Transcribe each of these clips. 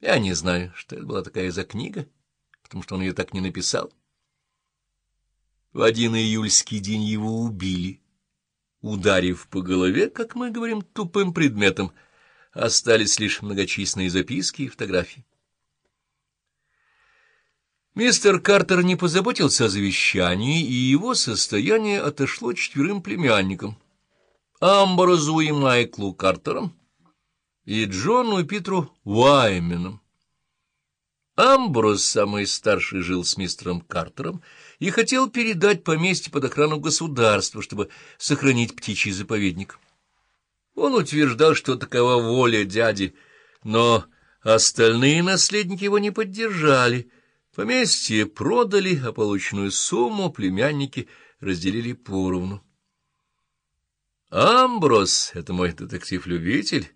Я не знаю, что это была такая за книга, потому что он ее так не написал. В один июльский день его убили, ударив по голове, как мы говорим, тупым предметом. Остались лишь многочисленные записки и фотографии. Мистер Картер не позаботился о завещании, и его состояние отошло четверым племянникам — Амброзу и Майклу Картерам и Джону и Питеру Уайменам. Амброс, самый старший, жил с мистером Картером и хотел передать поместье под охрану государства, чтобы сохранить птичий заповедник. Он утверждал, что такова воля дяди, но остальные наследники его не поддержали. Поместье продали, а полученную сумму племянники разделили поровну. Амброс — это мой детектив-любитель,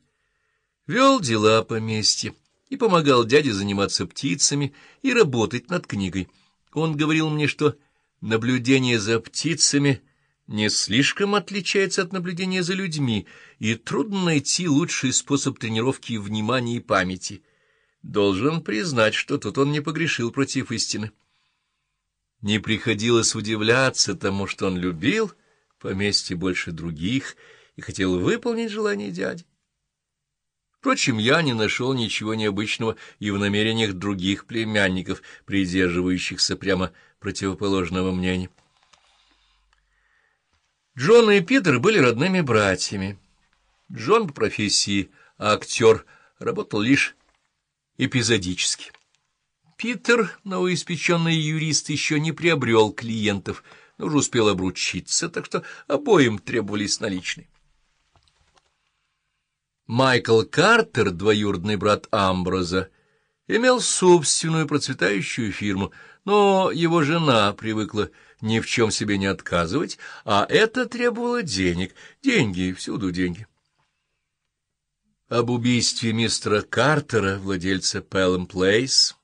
вел дела поместья и помогал дяде заниматься птицами и работать над книгой. Он говорил мне, что наблюдение за птицами не слишком отличается от наблюдения за людьми, и трудно найти лучший способ тренировки внимания и памяти. Должен признать, что тут он не погрешил против истины. Не приходилось удивляться тому, что он любил поместье больше других и хотел выполнить желание дяди. Впрочем, я не нашел ничего необычного и в намерениях других племянников, придерживающихся прямо противоположного мнения. Джон и Питер были родными братьями. Джон по профессии актер, работал лишь эпизодически. Питер, новоиспеченный юрист, еще не приобрел клиентов, но уже успел обручиться, так что обоим требовались наличные. Майкл Картер, двоюродный брат Амброза, имел собственную процветающую фирму, но его жена привыкла ни в чем себе не отказывать, а это требовало денег, деньги, всюду деньги. Об убийстве мистера Картера, владельца Пэлэм Плейс,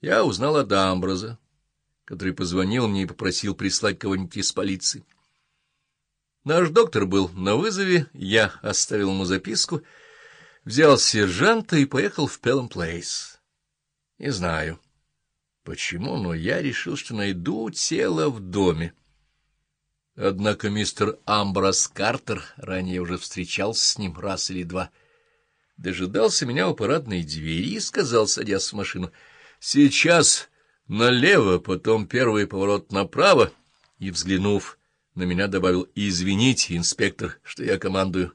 я узнал от Амброза, который позвонил мне и попросил прислать кого-нибудь из полиции. Наш доктор был на вызове, я оставил ему записку, взял сержанта и поехал в Пелом Плейс. Не знаю, почему, но я решил, что найду тело в доме. Однако мистер Амброс Картер, ранее уже встречался с ним раз или два, дожидался меня у парадной двери и сказал, садясь в машину, «Сейчас налево, потом первый поворот направо», и, взглянув на меня добавил «Извините, инспектор, что я командую».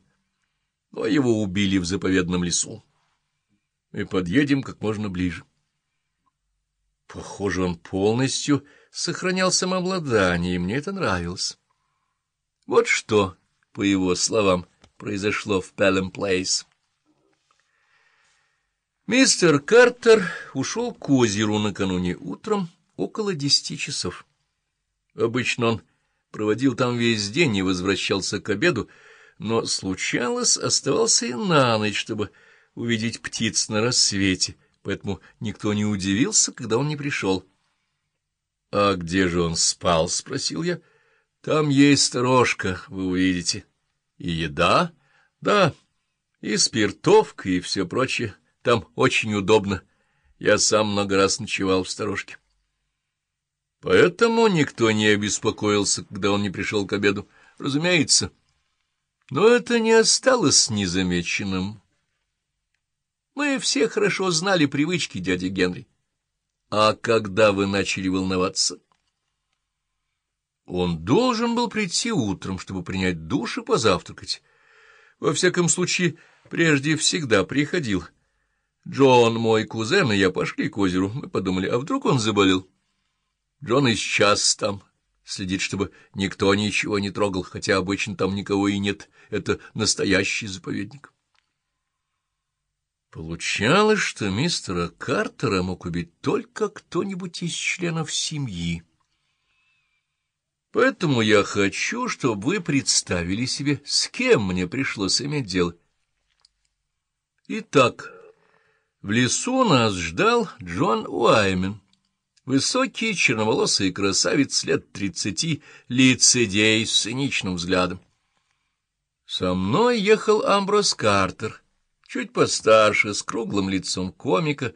Но его убили в заповедном лесу. И подъедем как можно ближе. Похоже, он полностью сохранял самообладание, и мне это нравилось. Вот что, по его словам, произошло в Пелем Плейс. Мистер Картер ушел к озеру накануне утром около десяти часов. Обычно он проводил там весь день и возвращался к обеду, но случалось, оставался и на ночь, чтобы увидеть птиц на рассвете, поэтому никто не удивился, когда он не пришел. — А где же он спал? — спросил я. — Там есть сторожка, вы увидите. — И еда? — Да, и спиртовка, и все прочее. Там очень удобно. Я сам много раз ночевал в сторожке. Поэтому никто не обеспокоился, когда он не пришел к обеду, разумеется. Но это не осталось незамеченным. Мы все хорошо знали привычки дяди Генри. А когда вы начали волноваться? Он должен был прийти утром, чтобы принять душ и позавтракать. Во всяком случае, прежде всегда приходил. Джон, мой кузен, и я пошли к озеру. Мы подумали, а вдруг он заболел? Джон и сейчас там, следит, чтобы никто ничего не трогал, хотя обычно там никого и нет. Это настоящий заповедник. Получалось, что мистера Картера мог убить только кто-нибудь из членов семьи. Поэтому я хочу, чтобы вы представили себе, с кем мне пришлось иметь дело. Итак, в лесу нас ждал Джон Уаймен. Высокий, черноволосый красавец лет тридцати, лицедей с циничным взглядом. Со мной ехал Амброс Картер, чуть постарше, с круглым лицом комика,